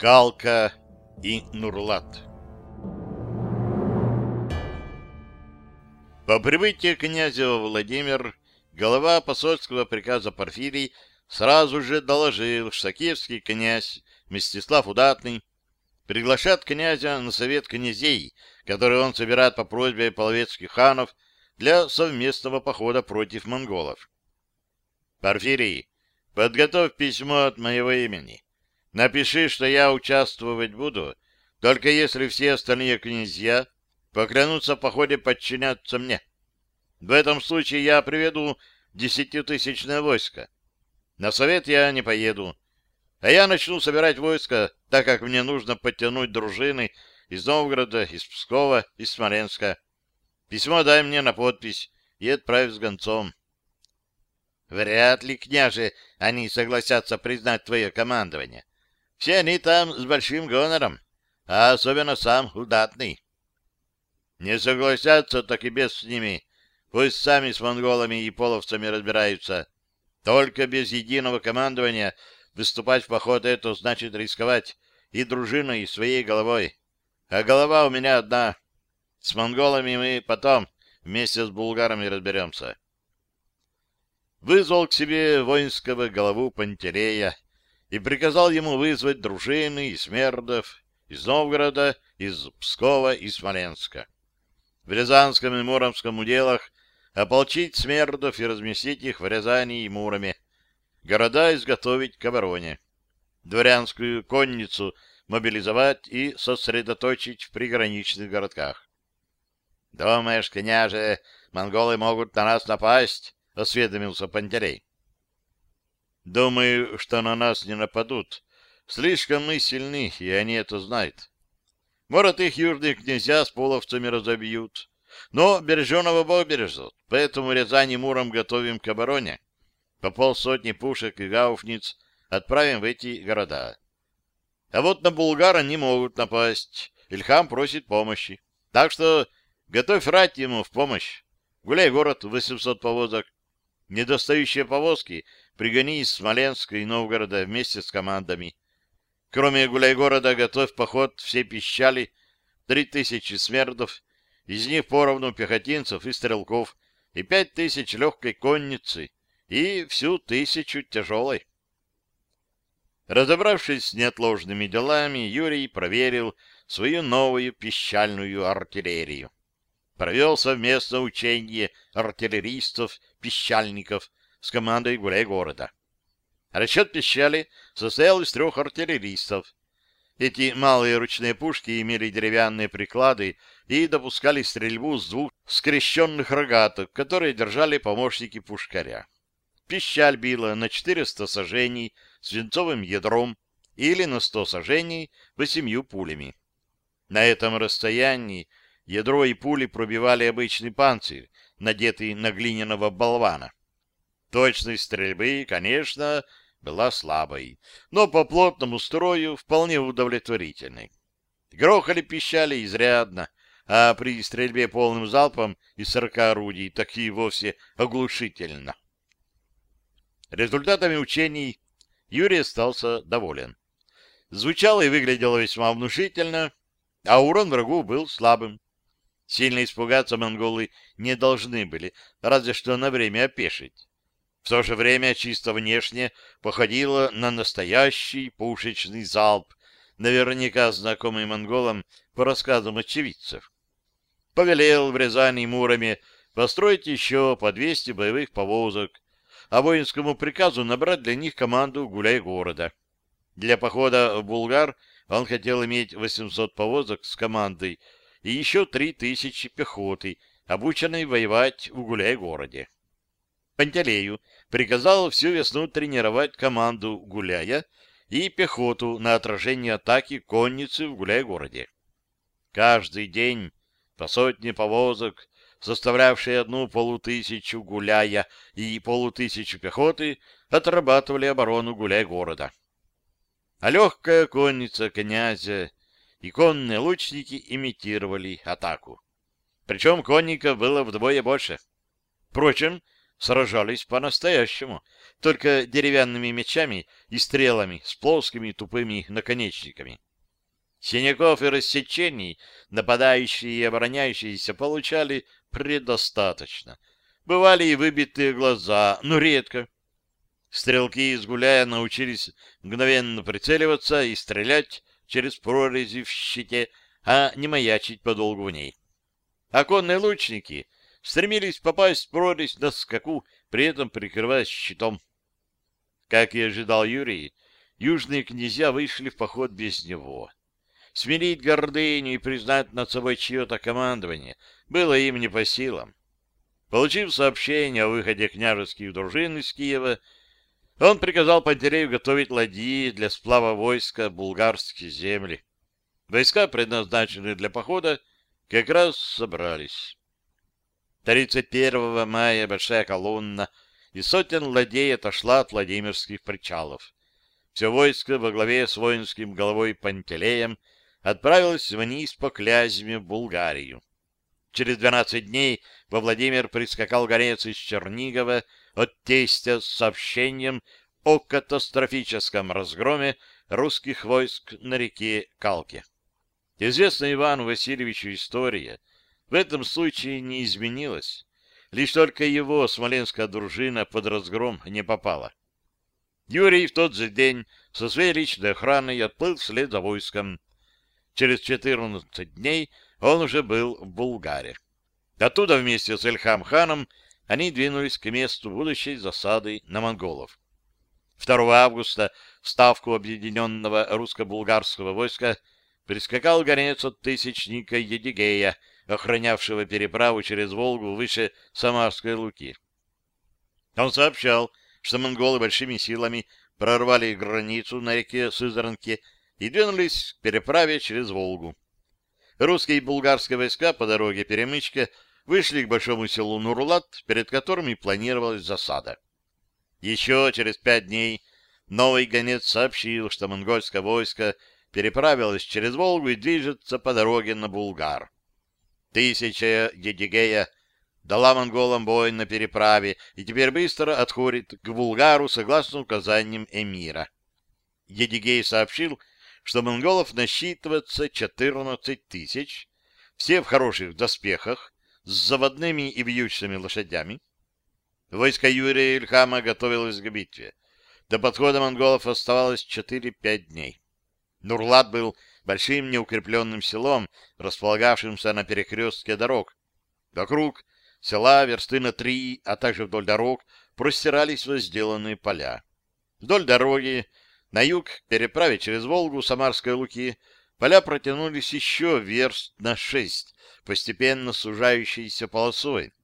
Калка и Нурлат По прибытии князя Владимир голова посольского приказа Порфирий сразу же доложил, что киевский князь Мстислав Удатный приглашает князя на совет князей, который он собирает по просьбе половецких ханов для совместного похода против монголов. Порфирий, подготовь письмо от моего имени. Напиши, что я участвовать буду, только если все остальные князья поклянутся в походе подчиняться мне. В этом случае я приведу десятитысячное войско. На совет я не поеду, а я начну собирать войско, так как мне нужно подтянуть дружины из Новгорода, из Пскова, из Смоленска. Письмо дай мне на подпись и отправь с гонцом. Вряд ли, княже, они согласятся признать твое командование. Все они там с большим гонором, а особенно сам удатный. Не согласятся, так и без с ними. Пусть сами с монголами и половцами разбираются. Только без единого командования выступать в поход — это значит рисковать и дружиной, и своей головой. А голова у меня одна. С монголами мы потом вместе с булгарами разберемся. Вызвал к себе воинского голову Пантерея, и приказал ему вызвать дружины из Смердов, из Новгорода, из Пскова и Смоленска. В Рязанском и Муромском уделах ополчить Смердов и разместить их в Рязани и Муроме, города изготовить к обороне, дворянскую конницу мобилизовать и сосредоточить в приграничных городках. — Думаешь, княже, монголы могут на нас напасть? — осведомился Пантерей. Думаю, что на нас не нападут. Слишком мы сильны, и они это знают. Может, их южные князья с половцами разобьют. Но береженого Бог бережет, поэтому Рязань и Муром готовим к обороне. По полсотни пушек и гауфниц отправим в эти города. А вот на Булгар они могут напасть. Ильхам просит помощи. Так что готовь рать ему в помощь. Гуляй город 800 повозок. Недостающие повозки пригони из Смоленска и Новгорода вместе с командами. Кроме гуляй-города, готовь поход все пищали, три тысячи смердов, из них поровну пехотинцев и стрелков, и пять тысяч легкой конницы, и всю тысячу тяжелой. Разобравшись с неотложными делами, Юрий проверил свою новую пищальную артиллерию. Провел совместное учение артиллеристов-пищальников с командой гуляй-города. Расчет пищали состоял из трех артиллеристов. Эти малые ручные пушки имели деревянные приклады и допускали стрельбу с двух скрещенных рогаток, которые держали помощники пушкаря. Пищаль била на 400 сажений свинцовым ядром или на 100 сажений восемью пулями. На этом расстоянии ядро и пули пробивали обычный панцирь, надетый на глиняного болвана. Точность стрельбы, конечно, была слабой, но по плотному строю вполне удовлетворительной. Грохали-пищали изрядно, а при стрельбе полным залпом из сорока орудий так и вовсе оглушительно. Результатами учений Юрий остался доволен. Звучало и выглядело весьма внушительно, а урон врагу был слабым. Сильно испугаться монголы не должны были, разве что на время опешить. В то же время чисто внешне походило на настоящий пушечный залп, наверняка знакомый монголам по рассказам очевидцев. Повелел в Рязани Муроме построить еще по 200 боевых повозок, а воинскому приказу набрать для них команду гуляй-города. Для похода в Булгар он хотел иметь 800 повозок с командой и еще 3000 пехоты, обученной воевать в гуляй-городе. Пантелею приказал всю весну тренировать команду «Гуляя» и пехоту на отражение атаки конницы в Гуляй-городе. Каждый день по сотне повозок, составлявшие одну полутысячу гуляя и полутысячу пехоты, отрабатывали оборону гуляй-города. А легкая конница князя и конные лучники имитировали атаку. Причем конников было вдвое больше. Впрочем, сражались по-настоящему, только деревянными мечами и стрелами с плоскими тупыми наконечниками. Синяков и рассечений нападающие и обороняющиеся получали предостаточно. Бывали и выбитые глаза, но редко. Стрелки из гуляя научились мгновенно прицеливаться и стрелять через прорези в щите, а не маячить подолгу в ней. Оконные лучники стремились попасть в прорезь на скаку, при этом прикрываясь щитом. Как и ожидал Юрий, южные князья вышли в поход без него. Смирить гордыню и признать над собой чье-то командование было им не по силам. Получив сообщение о выходе княжеских дружин из Киева, он приказал Пантерею готовить ладьи для сплава войска булгарские земли. Войска, предназначенные для похода, как раз собрались. 31 мая большая колонна и сотен ладей отошла от Владимирских причалов. Все войско во главе с воинским головой Пантелеем отправилось вниз по Клязьме в Булгарию. Через 12 дней во Владимир прискакал горец из Чернигова от тестя с сообщением о катастрофическом разгроме русских войск на реке Калке. Известная Ивану Васильевичу история в этом случае не изменилась. Лишь только его смоленская дружина под разгром не попала. Юрий в тот же день со своей личной охраной отплыл вслед за войском. Через 14 дней он уже был в Булгаре. Оттуда вместе с Эльхам ханом они двинулись к месту будущей засады на монголов. 2 августа в ставку объединенного русско-булгарского войска прискакал гонец от тысячника Едигея, охранявшего переправу через Волгу выше Самарской Луки. Он сообщал, что монголы большими силами прорвали границу на реке Сызранке и двинулись к переправе через Волгу. Русские и булгарские войска по дороге перемычка вышли к большому селу Нурлат, перед которым и планировалась засада. Еще через пять дней новый гонец сообщил, что монгольское войско переправилось через Волгу и движется по дороге на Булгар. Тысяча Едигея дала монголам бой на переправе и теперь быстро отходит к Булгару согласно указаниям эмира. Едигей сообщил, что монголов насчитывается 14 тысяч, все в хороших доспехах, с заводными и вьючными лошадями. Войско Юрия Ильхама готовилось к битве. До подхода монголов оставалось 4-5 дней. Нурлат был большим неукрепленным селом, располагавшимся на перекрестке дорог. Вокруг села версты на три, а также вдоль дорог простирались возделанные поля. Вдоль дороги на юг, переправе через Волгу Самарской Луки, поля протянулись еще верст на шесть, постепенно сужающейся полосой.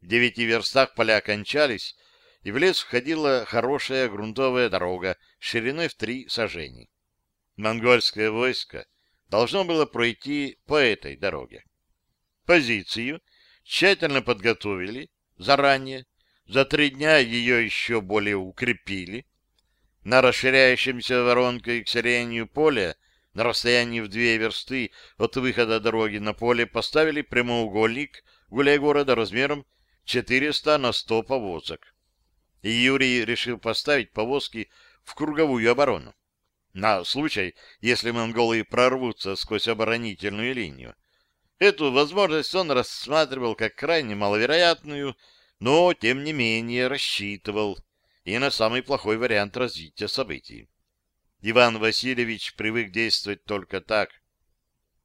В девяти верстах поля кончались, и в лес входила хорошая грунтовая дорога шириной в три сажений. Монгольское войско должно было пройти по этой дороге. Позицию тщательно подготовили заранее, за три дня ее еще более укрепили. На расширяющемся воронкой к селению поле на расстоянии в две версты от выхода дороги на поле поставили прямоугольник гуляй города размером 400 на 100 повозок. И Юрий решил поставить повозки в круговую оборону. На случай, если монголы прорвутся сквозь оборонительную линию. Эту возможность он рассматривал как крайне маловероятную, но, тем не менее, рассчитывал и на самый плохой вариант развития событий. Иван Васильевич привык действовать только так.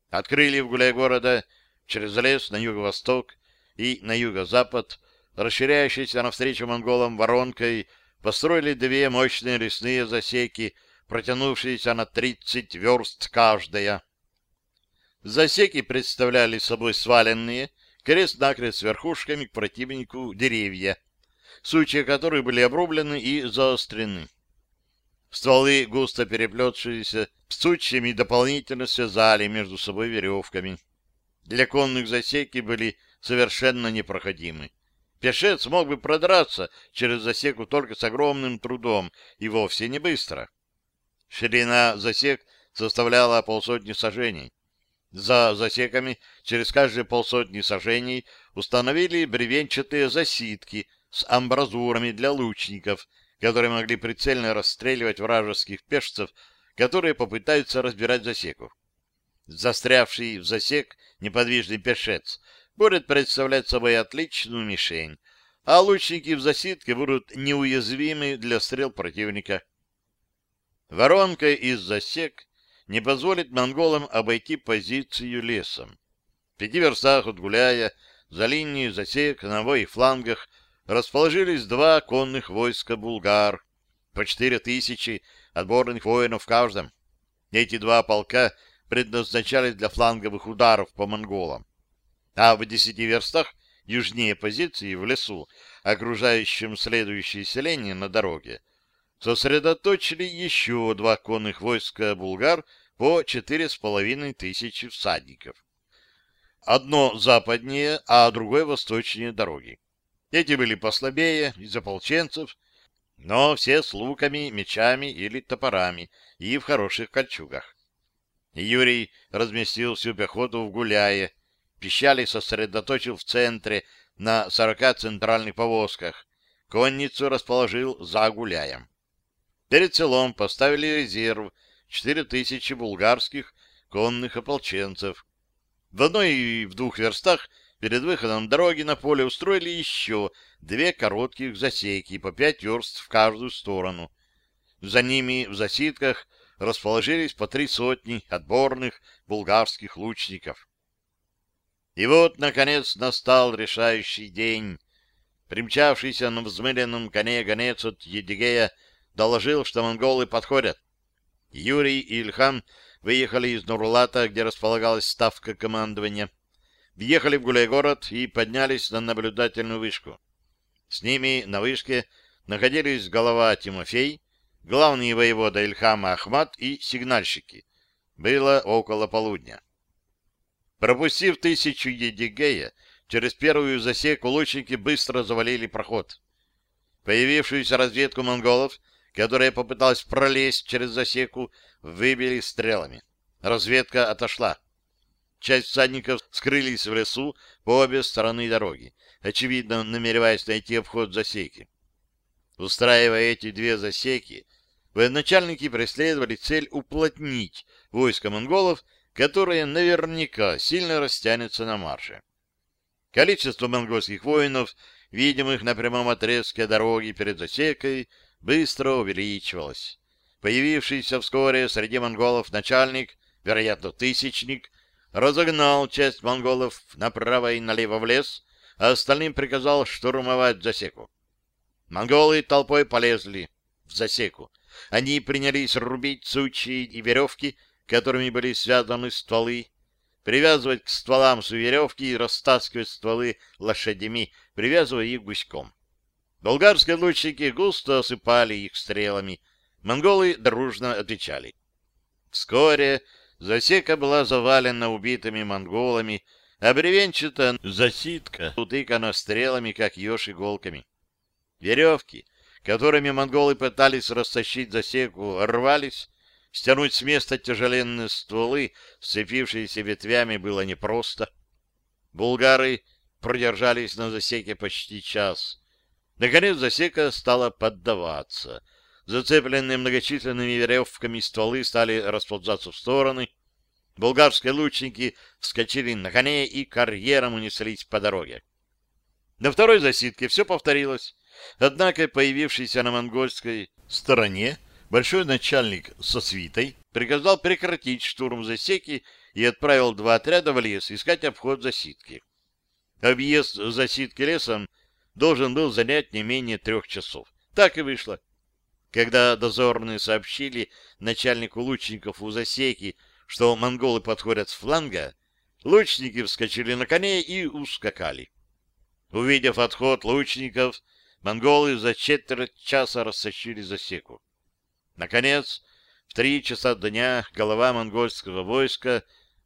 Открыли в гуляй города через лес на юго-восток и на юго-запад, расширяющиеся навстречу монголам воронкой, построили две мощные лесные засеки, протянувшиеся на 30 верст каждая. Засеки представляли собой сваленные, крест-накрест с верхушками к противнику деревья, сучья которых были обрублены и заострены. Стволы, густо переплетшиеся, с сучьями дополнительно связали между собой веревками. Для конных засеки были совершенно непроходимы. Пешец мог бы продраться через засеку только с огромным трудом и вовсе не быстро. Ширина засек составляла полсотни сажений. За засеками через каждые полсотни сажений установили бревенчатые засидки с амбразурами для лучников, которые могли прицельно расстреливать вражеских пешцев, которые попытаются разбирать засеку. Застрявший в засек неподвижный пешец будет представлять собой отличную мишень, а лучники в засидке будут неуязвимы для стрел противника. Воронка из засек не позволит монголам обойти позицию лесом. В пяти верстах от Гуляя за линией засек на обоих флангах расположились два конных войска булгар, по четыре тысячи отборных воинов в каждом. Эти два полка предназначались для фланговых ударов по монголам. А в десяти верстах южнее позиции в лесу, окружающем следующее селение на дороге, сосредоточили еще два конных войска булгар по четыре с половиной тысячи всадников. Одно западнее, а другое восточнее дороги. Эти были послабее, из ополченцев, но все с луками, мечами или топорами и в хороших кольчугах. Юрий разместил всю пехоту в Гуляе, пищали сосредоточил в центре на сорока центральных повозках, конницу расположил за Гуляем. Перед селом поставили резерв четыре тысячи булгарских конных ополченцев. В одной и в двух верстах Перед выходом дороги на поле устроили еще две коротких засеки по пять верст в каждую сторону. За ними в засидках расположились по три сотни отборных булгарских лучников. И вот, наконец, настал решающий день. Примчавшийся на взмыленном коне гонец от Едигея доложил, что монголы подходят. Юрий и Ильхам выехали из Нурлата, где располагалась ставка командования въехали в Гуляй-город и поднялись на наблюдательную вышку. С ними на вышке находились голова Тимофей, главный воевода Ильхама Ахмат и сигнальщики. Было около полудня. Пропустив тысячу Едигея, через первую засеку лучники быстро завалили проход. Появившуюся разведку монголов, которая попыталась пролезть через засеку, выбили стрелами. Разведка отошла. Часть всадников скрылись в лесу по обе стороны дороги, очевидно, намереваясь найти обход засеки. Устраивая эти две засеки, военачальники преследовали цель уплотнить войско монголов, которое наверняка сильно растянется на марше. Количество монгольских воинов, видимых на прямом отрезке дороги перед засекой, быстро увеличивалось. Появившийся вскоре среди монголов начальник, вероятно, тысячник, разогнал часть монголов направо и налево в лес, а остальным приказал штурмовать засеку. Монголы толпой полезли в засеку. Они принялись рубить сучьи и веревки, которыми были связаны стволы, привязывать к стволам с веревки и растаскивать стволы лошадями, привязывая их гуськом. Болгарские лучники густо осыпали их стрелами, монголы дружно отвечали. Вскоре Засека была завалена убитыми монголами, а бревенчатая засидка утыкана стрелами, как еж иголками. Веревки, которыми монголы пытались растащить засеку, рвались, стянуть с места тяжеленные стволы, сцепившиеся ветвями, было непросто. Булгары продержались на засеке почти час. Наконец засека стала поддаваться — Зацепленные многочисленными веревками стволы стали расползаться в стороны. Болгарские лучники вскочили на коне и карьером унеслись по дороге. На второй засидке все повторилось. Однако появившийся на монгольской стороне большой начальник со свитой приказал прекратить штурм засеки и отправил два отряда в лес искать обход засидки. Объезд засидки лесом должен был занять не менее трех часов. Так и вышло. Когда дозорные сообщили начальнику лучников у засеки, что монголы подходят с фланга, лучники вскочили на коней и ускакали. Увидев отход лучников, монголы за четверть часа рассочили засеку. Наконец, в три часа дня голова монгольского войска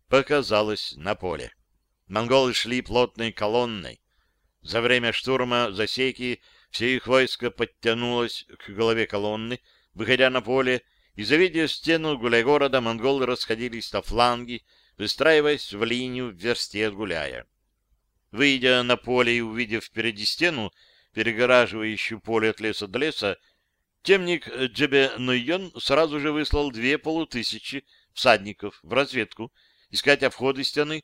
показалась на поле. Монголы шли плотной колонной. За время штурма засеки все их войско подтянулось к голове колонны, выходя на поле, и, завидев стену гуляй-города, монголы расходились на фланги, выстраиваясь в линию в версте от гуляя. Выйдя на поле и увидев впереди стену, перегораживающую поле от леса до леса, темник Джебе Нойон сразу же выслал две полутысячи всадников в разведку, искать обходы стены,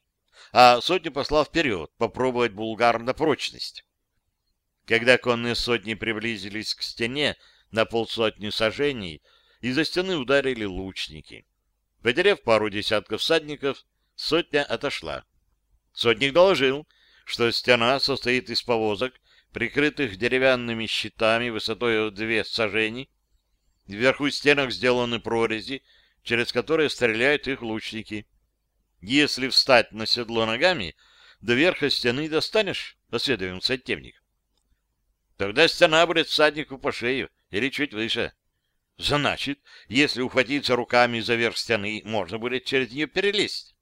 а сотню послал вперед попробовать булгар на прочность. Когда конные сотни приблизились к стене на полсотни сажений, из-за стены ударили лучники. Потеряв пару десятков всадников, сотня отошла. Сотник доложил, что стена состоит из повозок, прикрытых деревянными щитами высотой в две сажени. Вверху стенок сделаны прорези, через которые стреляют их лучники. Если встать на седло ногами, до верха стены достанешь, осведомил сотевник. Тогда стена будет всаднику по шею или чуть выше. Значит, если ухватиться руками за верх стены, можно будет через нее перелезть.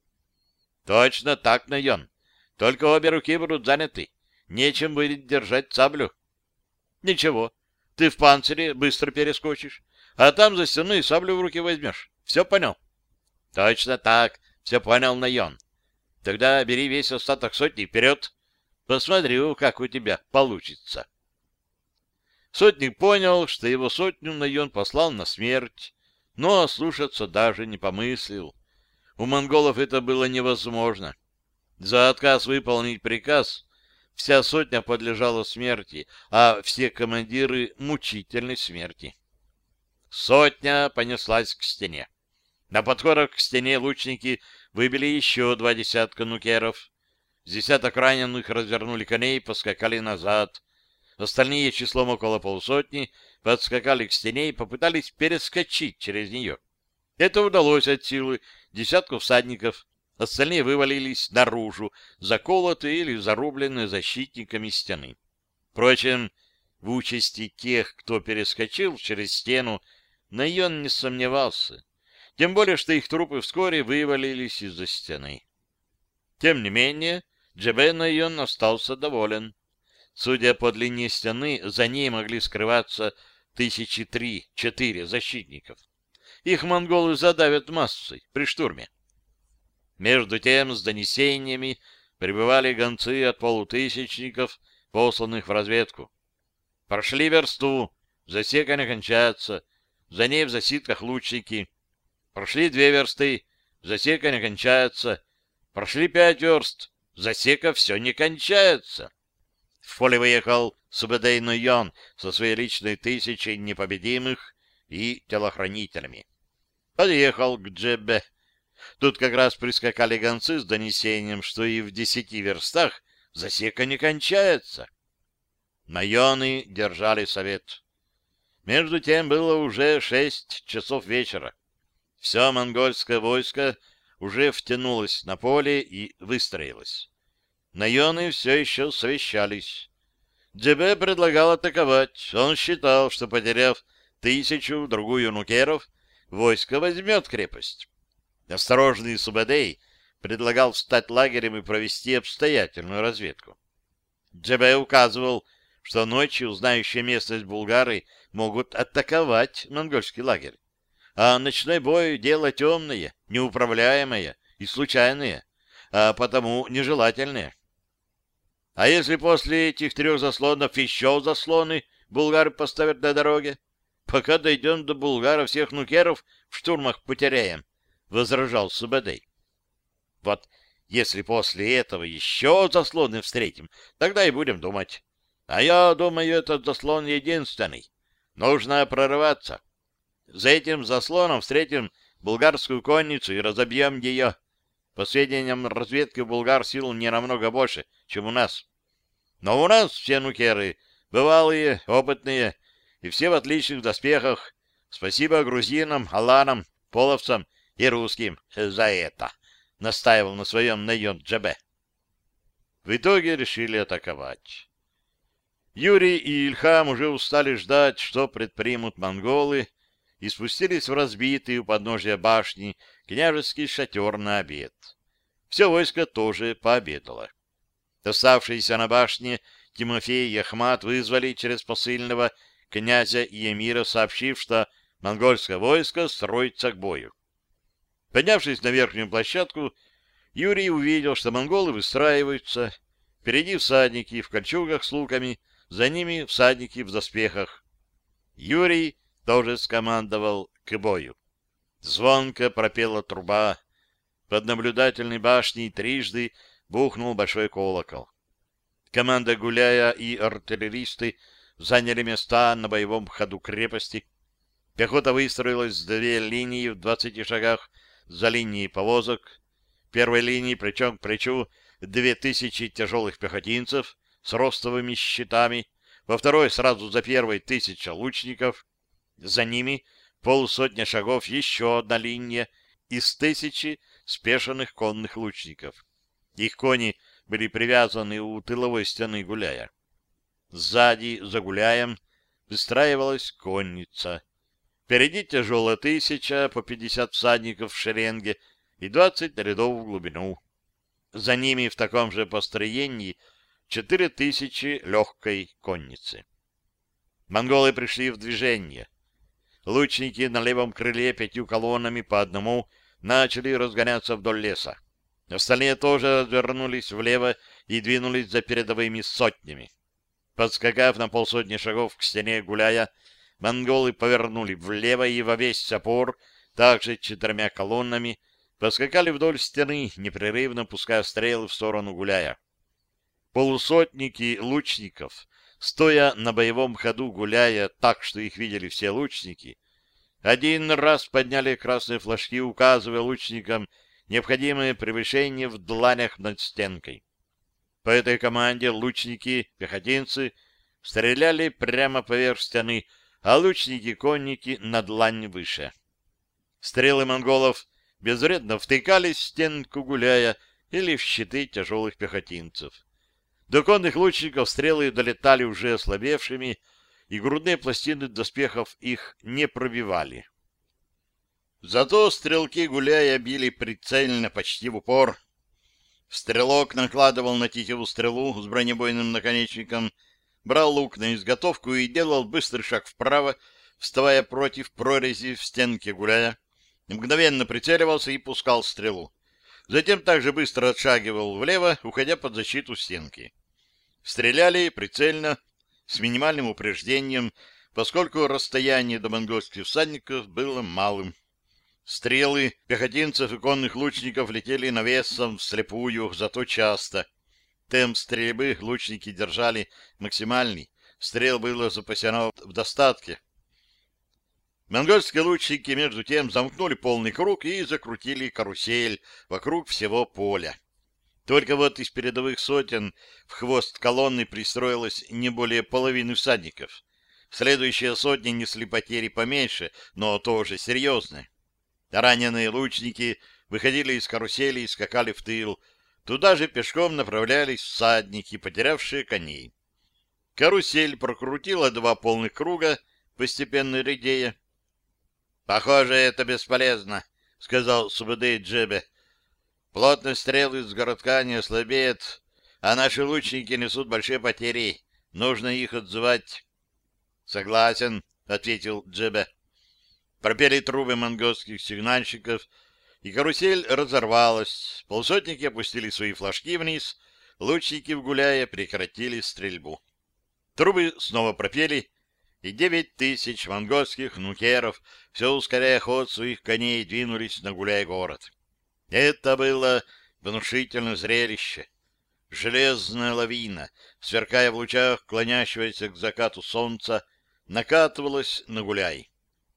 Точно так, Найон. Только обе руки будут заняты. Нечем будет держать саблю. Ничего, ты в панцире быстро перескочишь, а там за стеной саблю в руки возьмешь. Все понял? Точно так, все понял, Найон. Тогда бери весь остаток сотни вперед. Посмотрю, как у тебя получится. Сотник понял, что его сотню Найон послал на смерть, но слушаться даже не помыслил. У монголов это было невозможно. За отказ выполнить приказ вся сотня подлежала смерти, а все командиры — мучительной смерти. Сотня понеслась к стене. На подходах к стене лучники выбили еще два десятка нукеров. десяток раненых развернули коней и поскакали назад. Остальные, числом около полсотни, подскакали к стене и попытались перескочить через нее. Это удалось от силы десятку всадников. Остальные вывалились наружу, заколотые или зарубленные защитниками стены. Впрочем, в участи тех, кто перескочил через стену, Найон не сомневался. Тем более, что их трупы вскоре вывалились из-за стены. Тем не менее, Джебе Найон остался доволен. Судя по длине стены, за ней могли скрываться тысячи три-четыре защитников. Их монголы задавят массой при штурме. Между тем, с донесениями прибывали гонцы от полутысячников, посланных в разведку. Прошли версту, засека не кончается, за ней в засидках лучники. Прошли две версты, засека не кончается. Прошли пять верст, засека все не кончается. В поле выехал Субедей Нуйон со своей личной тысячей непобедимых и телохранителями. Подъехал к Джебе. Тут как раз прискакали гонцы с донесением, что и в десяти верстах засека не кончается. Найоны держали совет. Между тем было уже шесть часов вечера. Все монгольское войско уже втянулось на поле и выстроилось. Найоны все еще совещались. Джебе предлагал атаковать. Он считал, что, потеряв тысячу-другую нукеров, войско возьмет крепость. Осторожный Субадей предлагал встать лагерем и провести обстоятельную разведку. Джебе указывал, что ночью знающие местность булгары могут атаковать монгольский лагерь, а ночной бой — дело темное, неуправляемое и случайное, а потому нежелательное. А если после этих трех заслонов еще заслоны булгары поставят на дороге? Пока дойдем до Булгара, всех нукеров в штурмах потеряем, — возражал Субадей. Вот если после этого еще заслоны встретим, тогда и будем думать. А я думаю, этот заслон единственный. Нужно прорываться. За этим заслоном встретим булгарскую конницу и разобьем ее. По сведениям разведки, у булгар сил не намного больше, чем у нас. Но у нас все нукеры бывалые, опытные, и все в отличных доспехах. Спасибо грузинам, аланам, половцам и русским за это, — настаивал на своем наем Джабе. В итоге решили атаковать. Юрий и Ильхам уже устали ждать, что предпримут монголы, и спустились в разбитый у подножия башни княжеский шатер на обед. Все войско тоже пообедало. Оставшиеся на башне Тимофей и Ахмат вызвали через посыльного князя и эмира, сообщив, что монгольское войско строится к бою. Поднявшись на верхнюю площадку, Юрий увидел, что монголы выстраиваются. Впереди всадники в кольчугах с луками, за ними всадники в доспехах. Юрий тоже скомандовал к бою. Звонко пропела труба. Под наблюдательной башней трижды бухнул большой колокол. Команда Гуляя и артиллеристы заняли места на боевом ходу крепости. Пехота выстроилась в две линии в двадцати шагах за линией повозок. В первой линии плечом к плечу две тысячи тяжелых пехотинцев с ростовыми щитами, во второй сразу за первой тысяча лучников, за ними полсотня шагов еще одна линия из тысячи спешенных конных лучников. Их кони были привязаны у тыловой стены гуляя. Сзади, за гуляем, выстраивалась конница. Впереди тяжелая тысяча по пятьдесят всадников в шеренге и двадцать рядов в глубину. За ними в таком же построении четыре тысячи легкой конницы. Монголы пришли в движение. Лучники на левом крыле пятью колоннами по одному начали разгоняться вдоль леса. Остальные тоже развернулись влево и двинулись за передовыми сотнями. Подскакав на полсотни шагов к стене гуляя, монголы повернули влево и во весь опор, также четырьмя колоннами, поскакали вдоль стены, непрерывно пуская стрелы в сторону гуляя. Полусотники лучников, стоя на боевом ходу гуляя так, что их видели все лучники, один раз подняли красные флажки, указывая лучникам необходимое превышение в дланях над стенкой. По этой команде лучники, пехотинцы стреляли прямо поверх стены, а лучники-конники на длань выше. Стрелы монголов безвредно втыкались в стенку гуляя или в щиты тяжелых пехотинцев. До конных лучников стрелы долетали уже ослабевшими, и грудные пластины доспехов их не пробивали. Зато стрелки гуляя били прицельно почти в упор. Стрелок накладывал на тетиву стрелу с бронебойным наконечником, брал лук на изготовку и делал быстрый шаг вправо, вставая против прорези в стенке гуляя, мгновенно прицеливался и пускал стрелу. Затем также быстро отшагивал влево, уходя под защиту стенки. Стреляли прицельно, с минимальным упреждением, поскольку расстояние до монгольских всадников было малым. Стрелы пехотинцев и конных лучников летели навесом вслепую, зато часто. Темп стрельбы лучники держали максимальный, стрел было запасено в достатке. Монгольские лучники, между тем, замкнули полный круг и закрутили карусель вокруг всего поля. Только вот из передовых сотен в хвост колонны пристроилось не более половины всадников. Следующие сотни несли потери поменьше, но тоже серьезные. Раненые лучники выходили из карусели и скакали в тыл. Туда же пешком направлялись всадники, потерявшие коней. Карусель прокрутила два полных круга, постепенно редея. — Похоже, это бесполезно, — сказал Субэдэй Джебе. — Плотность стрел из городка не ослабеет, а наши лучники несут большие потери. Нужно их отзывать. — Согласен, — ответил Джебе. Пропели трубы монгольских сигнальщиков, и карусель разорвалась. Полсотники опустили свои флажки вниз, лучники, вгуляя, прекратили стрельбу. Трубы снова пропели, и девять тысяч монгольских нукеров, все ускоряя ход своих коней, двинулись на гуляй город. Это было внушительное зрелище. Железная лавина, сверкая в лучах клонящегося к закату солнца, накатывалась на гуляй.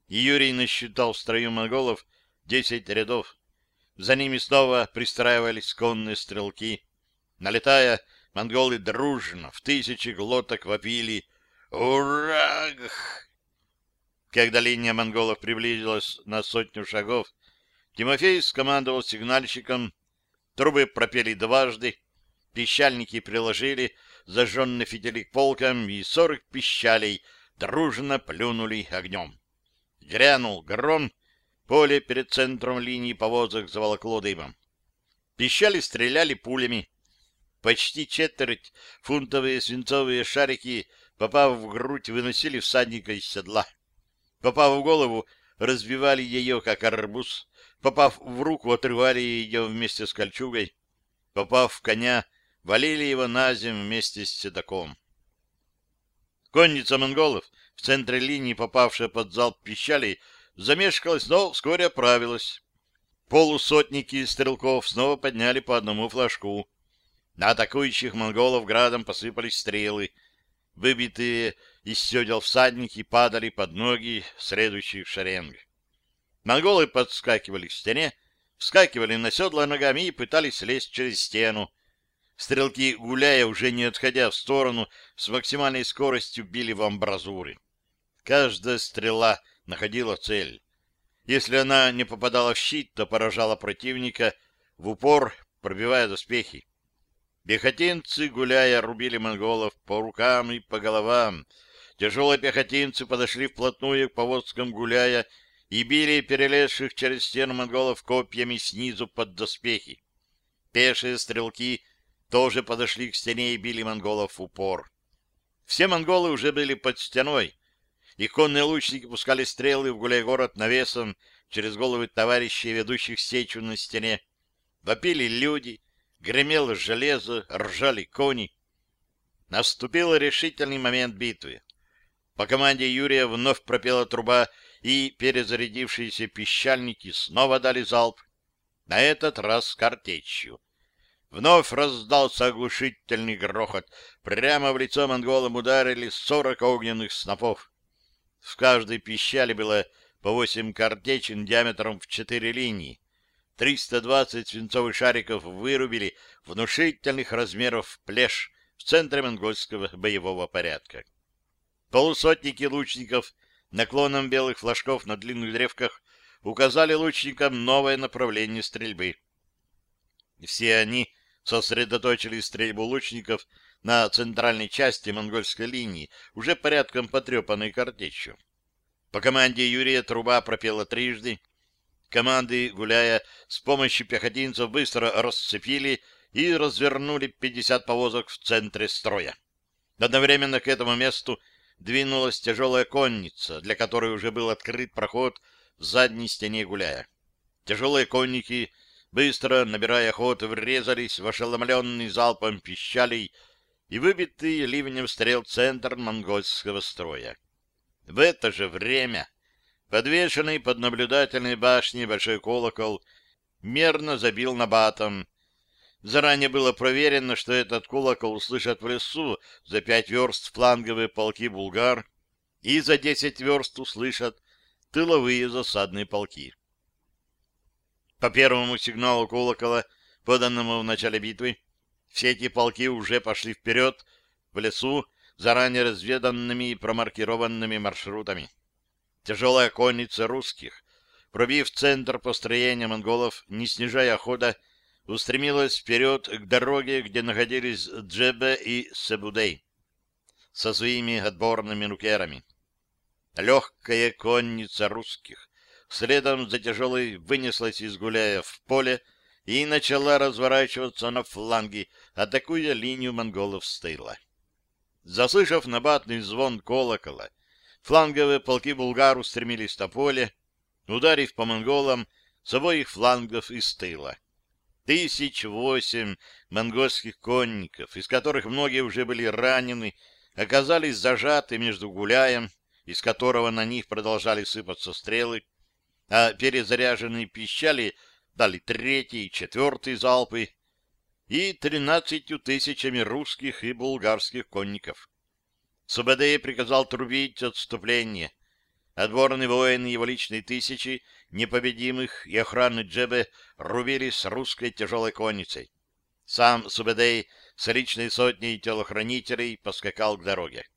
Юрий насчитал в строю монголов десять рядов. За ними снова пристраивались конные стрелки. Налетая, монголы дружно в тысячи глоток вопили «Ура!». Когда линия монголов приблизилась на сотню шагов, Тимофей скомандовал сигнальщиком, трубы пропели дважды, пищальники приложили зажженный фитили к полкам, и сорок пищалей дружно плюнули огнем. Грянул гром, поле перед центром линии повозок заволокло дымом. Пищали, стреляли пулями. Почти четверть фунтовые свинцовые шарики, попав в грудь, выносили всадника из седла. Попав в голову, разбивали ее, как арбуз. Попав в руку, отрывали ее вместе с кольчугой. Попав в коня, валили его на землю вместе с седаком. Конница монголов, в центре линии попавшая под залп пищалей, замешкалась, но вскоре оправилась. Полусотники стрелков снова подняли по одному флажку. На атакующих монголов градом посыпались стрелы. Выбитые из седел всадники падали под ноги следующих шеренг. Монголы подскакивали к стене, вскакивали на седла ногами и пытались лезть через стену. Стрелки, гуляя, уже не отходя в сторону, с максимальной скоростью били в амбразуры. Каждая стрела находила цель. Если она не попадала в щит, то поражала противника в упор, пробивая доспехи. Пехотинцы, гуляя, рубили монголов по рукам и по головам. Тяжелые пехотинцы подошли вплотную к повозкам гуляя и били перелезших через стену монголов копьями снизу под доспехи. Пешие стрелки тоже подошли к стене и били монголов в упор. Все монголы уже были под стеной, и конные лучники пускали стрелы в гуляй-город навесом через головы товарищей, ведущих сечу на стене. Вопили люди, гремело железо, ржали кони. Наступил решительный момент битвы. По команде Юрия вновь пропела труба, и перезарядившиеся пищальники снова дали залп, на этот раз картечью. Вновь раздался оглушительный грохот. Прямо в лицо монголам ударили сорок огненных снопов. В каждой пищали было по восемь картечин диаметром в четыре линии. 320 свинцовых шариков вырубили внушительных размеров плешь в центре монгольского боевого порядка. Полусотники лучников наклоном белых флажков на длинных древках указали лучникам новое направление стрельбы. Все они сосредоточили стрельбу лучников на центральной части монгольской линии, уже порядком потрепанной картечью. По команде Юрия труба пропела трижды. Команды, гуляя с помощью пехотинцев, быстро расцепили и развернули 50 повозок в центре строя. Одновременно к этому месту двинулась тяжелая конница, для которой уже был открыт проход в задней стене гуляя. Тяжелые конники, быстро набирая ход, врезались в ошеломленный залпом пищалей и выбитый ливнем стрел центр монгольского строя. В это же время подвешенный под наблюдательной башней большой колокол мерно забил набатом. Заранее было проверено, что этот колокол услышат в лесу за пять верст фланговые полки булгар и за десять верст услышат тыловые засадные полки. По первому сигналу колокола, поданному в начале битвы, все эти полки уже пошли вперед, в лесу, заранее разведанными и промаркированными маршрутами. Тяжелая конница русских, пробив центр построения монголов, не снижая хода, устремилась вперед к дороге, где находились Джебе и Себудей со своими отборными нукерами. Легкая конница русских следом за тяжелой вынеслась из гуляя в поле, и начала разворачиваться на фланги, атакуя линию монголов с тыла. Заслышав набатный звон колокола, фланговые полки булгар устремились на поле, ударив по монголам с обоих флангов из тыла. Тысяч восемь монгольских конников, из которых многие уже были ранены, оказались зажаты между гуляем, из которого на них продолжали сыпаться стрелы, а перезаряженные пищали дали третий и четвертый залпы и тринадцатью тысячами русских и булгарских конников. Субадей приказал трубить отступление. Отборные воины его личной тысячи, непобедимых и охраны Джебе рубились с русской тяжелой конницей. Сам Субедей с личной сотней телохранителей поскакал к дороге.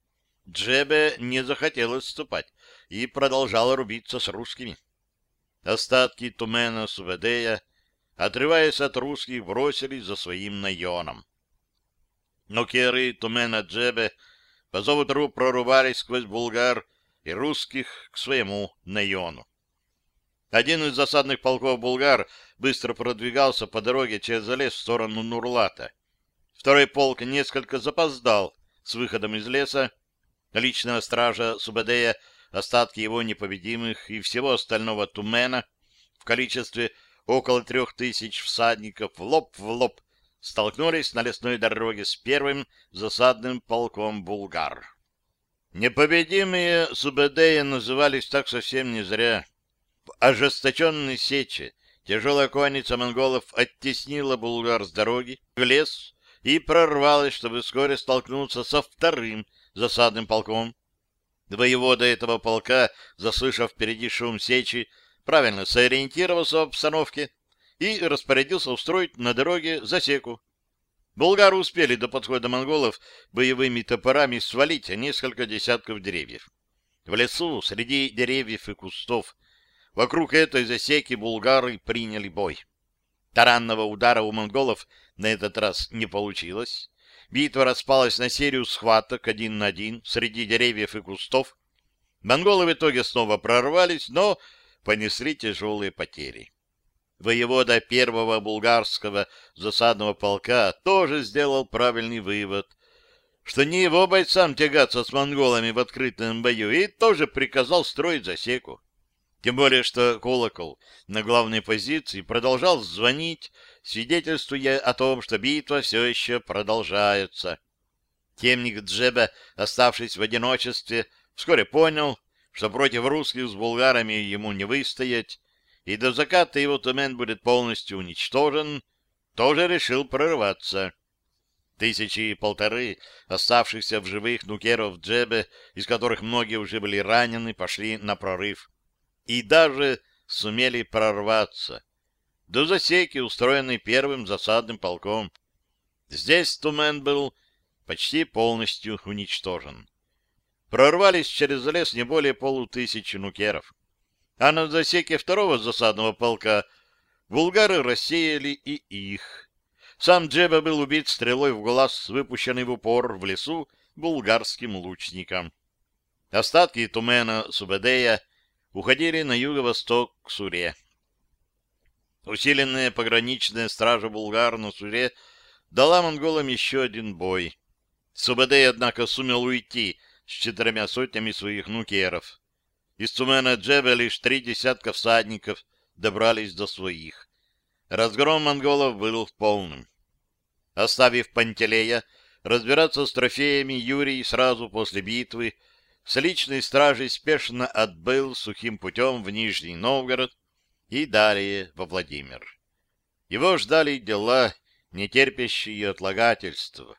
Джебе не захотел отступать и продолжал рубиться с русскими. Остатки Тумена Суведея, отрываясь от русских, бросились за своим наеном. Но керы Тумена Джебе по зову труп прорубались сквозь булгар и русских к своему наену. Один из засадных полков булгар быстро продвигался по дороге через лес в сторону Нурлата. Второй полк несколько запоздал с выходом из леса. Личная стража Субадея остатки его непобедимых и всего остального Тумена в количестве около трех тысяч всадников в лоб в лоб столкнулись на лесной дороге с первым засадным полком булгар. Непобедимые Субэдеи назывались так совсем не зря. В ожесточенной сече тяжелая конница монголов оттеснила булгар с дороги в лес и прорвалась, чтобы вскоре столкнуться со вторым засадным полком. Воевода этого полка, заслышав впереди шум сечи, правильно сориентировался в обстановке и распорядился устроить на дороге засеку. Болгары успели до подхода монголов боевыми топорами свалить несколько десятков деревьев. В лесу, среди деревьев и кустов, вокруг этой засеки булгары приняли бой. Таранного удара у монголов на этот раз не получилось. Битва распалась на серию схваток один на один среди деревьев и кустов. Монголы в итоге снова прорвались, но понесли тяжелые потери воевода первого булгарского засадного полка тоже сделал правильный вывод, что не его бойцам тягаться с монголами в открытом бою, и тоже приказал строить засеку. Тем более, что колокол на главной позиции продолжал звонить, свидетельствуя о том, что битва все еще продолжается. Темник Джеба, оставшись в одиночестве, вскоре понял, что против русских с булгарами ему не выстоять, и до заката его тумен будет полностью уничтожен, тоже решил прорваться. Тысячи и полторы оставшихся в живых нукеров Джебе, из которых многие уже были ранены, пошли на прорыв. И даже сумели прорваться. До засеки, устроенной первым засадным полком. Здесь Тумен был почти полностью уничтожен. Прорвались через лес не более полутысячи нукеров а на засеке второго засадного полка булгары рассеяли и их. Сам Джеба был убит стрелой в глаз, выпущенный в упор в лесу булгарским лучником. Остатки Тумена Субедея уходили на юго-восток к Суре. Усиленная пограничная стража булгар на Суре дала монголам еще один бой. Субедей, однако, сумел уйти с четырьмя сотнями своих нукеров. Из Цумена Джебе лишь три десятка всадников добрались до своих. Разгром монголов был полным. Оставив Пантелея разбираться с трофеями, Юрий сразу после битвы с личной стражей спешно отбыл сухим путем в Нижний Новгород и далее во Владимир. Его ждали дела, не терпящие отлагательства.